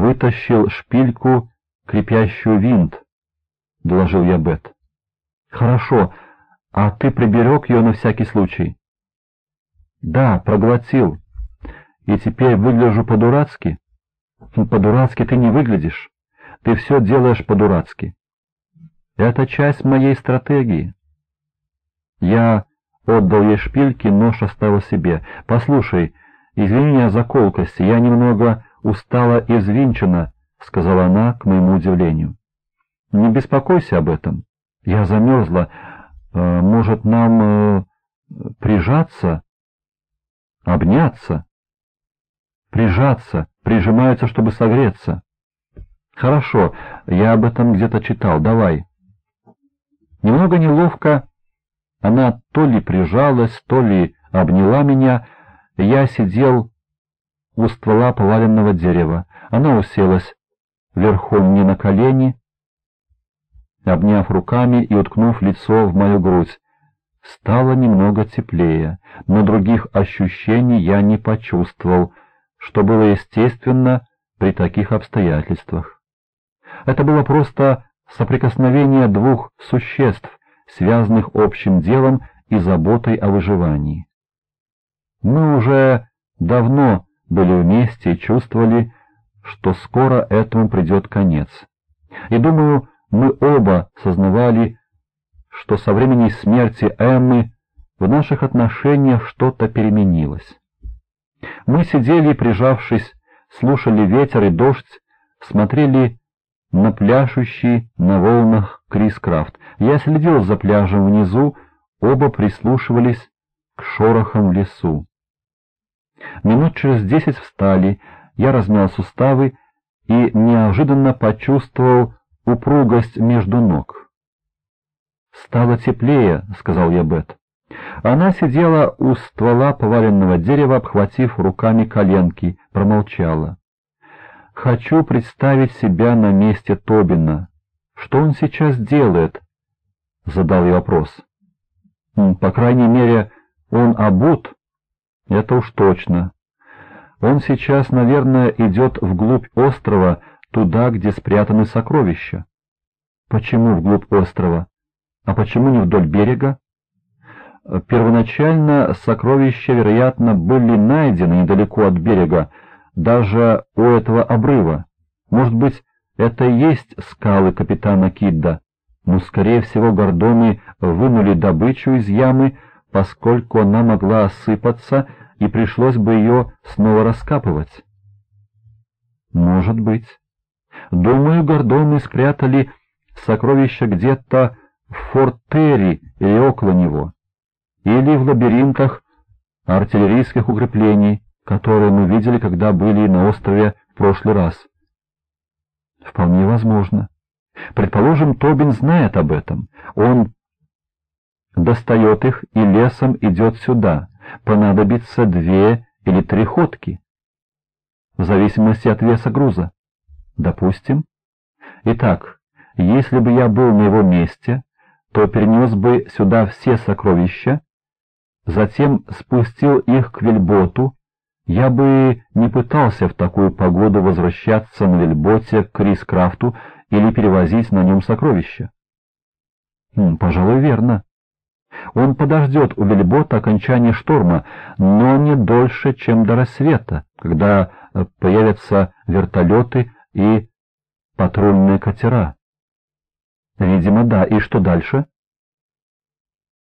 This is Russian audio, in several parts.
вытащил шпильку, крепящую винт, — доложил я Бет. — Хорошо, а ты приберег ее на всякий случай? — Да, проглотил. И теперь выгляжу по-дурацки? По-дурацки ты не выглядишь. Ты все делаешь по-дурацки. Это часть моей стратегии. Я отдал ей шпильки, нож оставил себе. Послушай, извини меня за колкость, я немного устала и взвинчена, — сказала она, к моему удивлению. Не беспокойся об этом. Я замерзла. Э, может, нам э, прижаться? Обняться? Прижаться, прижимаются, чтобы согреться. Хорошо, я об этом где-то читал, давай. Немного неловко она то ли прижалась, то ли обняла меня. Я сидел у ствола поваленного дерева. Она уселась верхом мне на колени, обняв руками и уткнув лицо в мою грудь. Стало немного теплее, но других ощущений я не почувствовал, что было естественно при таких обстоятельствах. Это было просто соприкосновение двух существ, связанных общим делом и заботой о выживании. Мы уже давно были вместе и чувствовали, что скоро этому придет конец. И думаю, мы оба сознавали, что со времени смерти Эммы в наших отношениях что-то переменилось. Мы сидели, прижавшись, слушали ветер и дождь, смотрели на пляшущий на волнах Крис Крафт. Я следил за пляжем внизу, оба прислушивались к шорохам в лесу. Минут через десять встали, я размял суставы и неожиданно почувствовал упругость между ног. «Стало теплее», — сказал я Бет. Она сидела у ствола поваленного дерева, обхватив руками коленки, промолчала. «Хочу представить себя на месте Тобина. Что он сейчас делает?» — задал я вопрос. «По крайней мере, он обут?» «Это уж точно. Он сейчас, наверное, идет вглубь острова, туда, где спрятаны сокровища». «Почему вглубь острова? А почему не вдоль берега?» Первоначально сокровища, вероятно, были найдены недалеко от берега, даже у этого обрыва. Может быть, это и есть скалы капитана Кидда, но, скорее всего, гордоны вынули добычу из ямы, поскольку она могла осыпаться, и пришлось бы ее снова раскапывать. Может быть. Думаю, гордоны спрятали сокровища где-то в Форт-Терри или около него или в лабиринтах артиллерийских укреплений, которые мы видели, когда были на острове в прошлый раз. Вполне возможно. Предположим, Тобин знает об этом. Он достает их и лесом идет сюда. Понадобится две или три ходки. В зависимости от веса груза. Допустим. Итак, если бы я был на его месте, то перенес бы сюда все сокровища затем спустил их к вельботу, я бы не пытался в такую погоду возвращаться на вельботе к Крискрафту или перевозить на нем сокровища. Пожалуй, верно. Он подождет у вельбота окончания шторма, но не дольше, чем до рассвета, когда э, появятся вертолеты и патрульные катера. Видимо, да. И что дальше?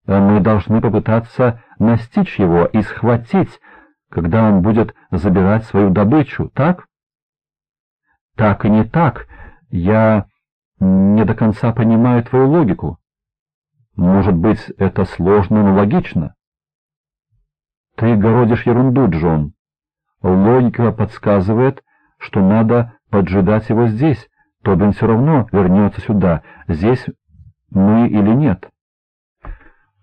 Мы должны попытаться настичь его и схватить, когда он будет забирать свою добычу, так? Так и не так. Я не до конца понимаю твою логику. Может быть, это сложно, но логично? Ты городишь ерунду, Джон. Логика подсказывает, что надо поджидать его здесь. Тобин все равно вернется сюда, здесь мы или нет.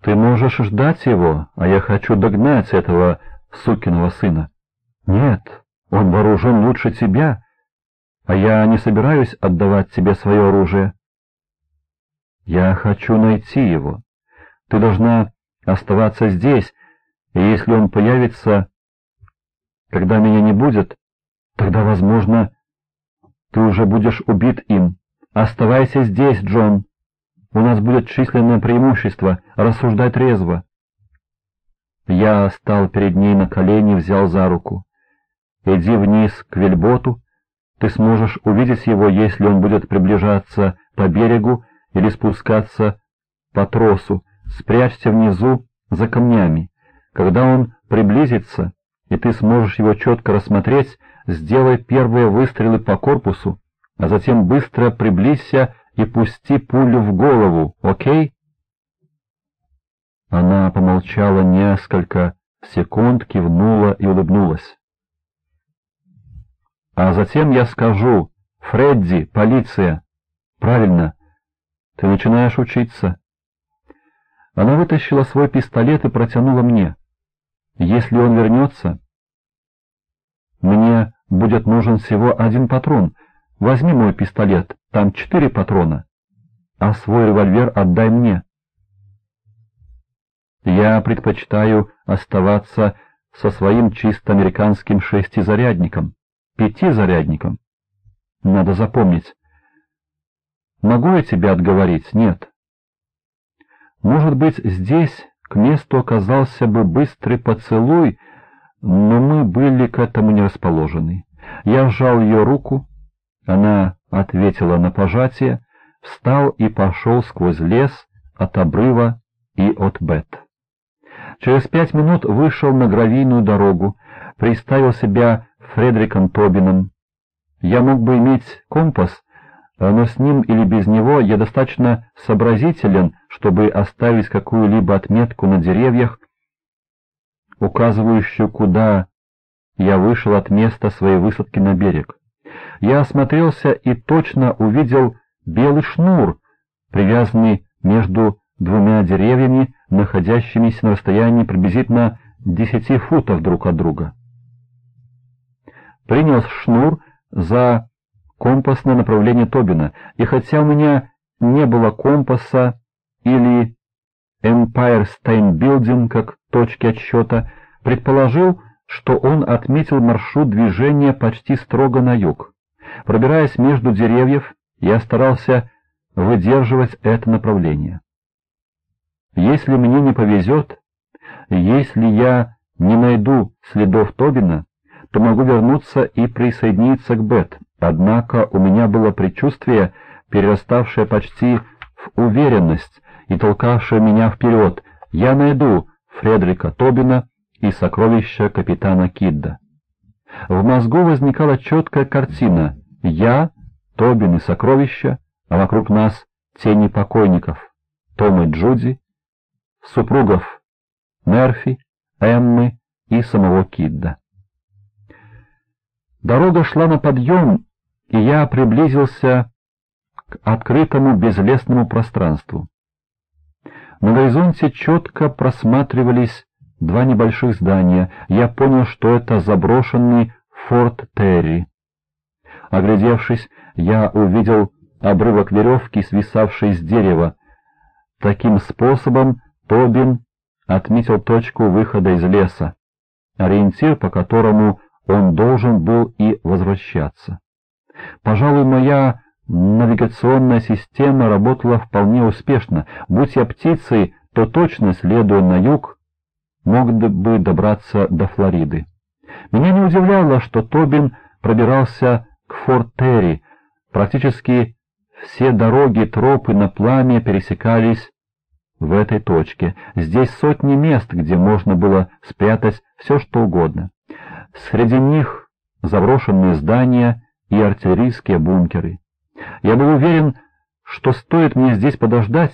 Ты можешь ждать его, а я хочу догнать этого сукиного сына. Нет, он вооружен лучше тебя, а я не собираюсь отдавать тебе свое оружие. Я хочу найти его. Ты должна оставаться здесь, и если он появится, когда меня не будет, тогда, возможно, Ты уже будешь убит им. Оставайся здесь, Джон. У нас будет численное преимущество. Рассуждай трезво. Я стал перед ней на колени, взял за руку. Иди вниз к вельботу. Ты сможешь увидеть его, если он будет приближаться по берегу или спускаться по тросу. Спрячься внизу за камнями. Когда он приблизится, и ты сможешь его четко рассмотреть, сделай первые выстрелы по корпусу, а затем быстро приблизься и пусти пулю в голову, окей? Она помолчала несколько секунд, кивнула и улыбнулась. А затем я скажу, Фредди, полиция. Правильно, ты начинаешь учиться. Она вытащила свой пистолет и протянула мне. Если он вернется, мне будет нужен всего один патрон. Возьми мой пистолет, там четыре патрона, а свой револьвер отдай мне. Я предпочитаю оставаться со своим чисто американским шестизарядником, пятизарядником. Надо запомнить. Могу я тебя отговорить? Нет. Может быть, здесь к месту оказался бы быстрый поцелуй, но мы были к этому не расположены. Я сжал ее руку, она ответила на пожатие, встал и пошел сквозь лес от обрыва и от Бет. Через пять минут вышел на гравийную дорогу, приставил себя Фредериком Тобином. Я мог бы иметь компас, но с ним или без него я достаточно сообразителен, чтобы оставить какую-либо отметку на деревьях, указывающую, куда я вышел от места своей высадки на берег. Я осмотрелся и точно увидел белый шнур, привязанный между двумя деревьями, находящимися на расстоянии приблизительно десяти футов друг от друга. Принял шнур за компасное направление Тобина, и хотя у меня не было компаса или Empire State Building как точки отсчета, предположил, что он отметил маршрут движения почти строго на юг. Пробираясь между деревьев, я старался выдерживать это направление. Если мне не повезет, если я не найду следов Тобина, то могу вернуться и присоединиться к Бет, однако у меня было предчувствие, перераставшее почти в уверенность и толкавшее меня вперед. Я найду Фредерика Тобина и сокровища капитана Кидда. В мозгу возникала четкая картина «Я, Тобин и сокровища, а вокруг нас тени покойников, Том и Джуди, супругов Мерфи, Эммы и самого Кидда». Дорога шла на подъем, и я приблизился к открытому безлесному пространству. На горизонте четко просматривались два небольших здания. Я понял, что это заброшенный форт Терри. Оглядевшись, я увидел обрывок веревки, свисавшей с дерева. Таким способом Тобин отметил точку выхода из леса, ориентир, по которому он должен был и возвращаться. Пожалуй, моя навигационная система работала вполне успешно. Будь я птицей, то точно, следуя на юг, мог бы добраться до Флориды. Меня не удивляло, что Тобин пробирался к Форт-Терри. Практически все дороги, тропы на пламя пересекались в этой точке. Здесь сотни мест, где можно было спрятать все, что угодно. Среди них заброшенные здания и артиллерийские бункеры. Я был уверен, что стоит мне здесь подождать,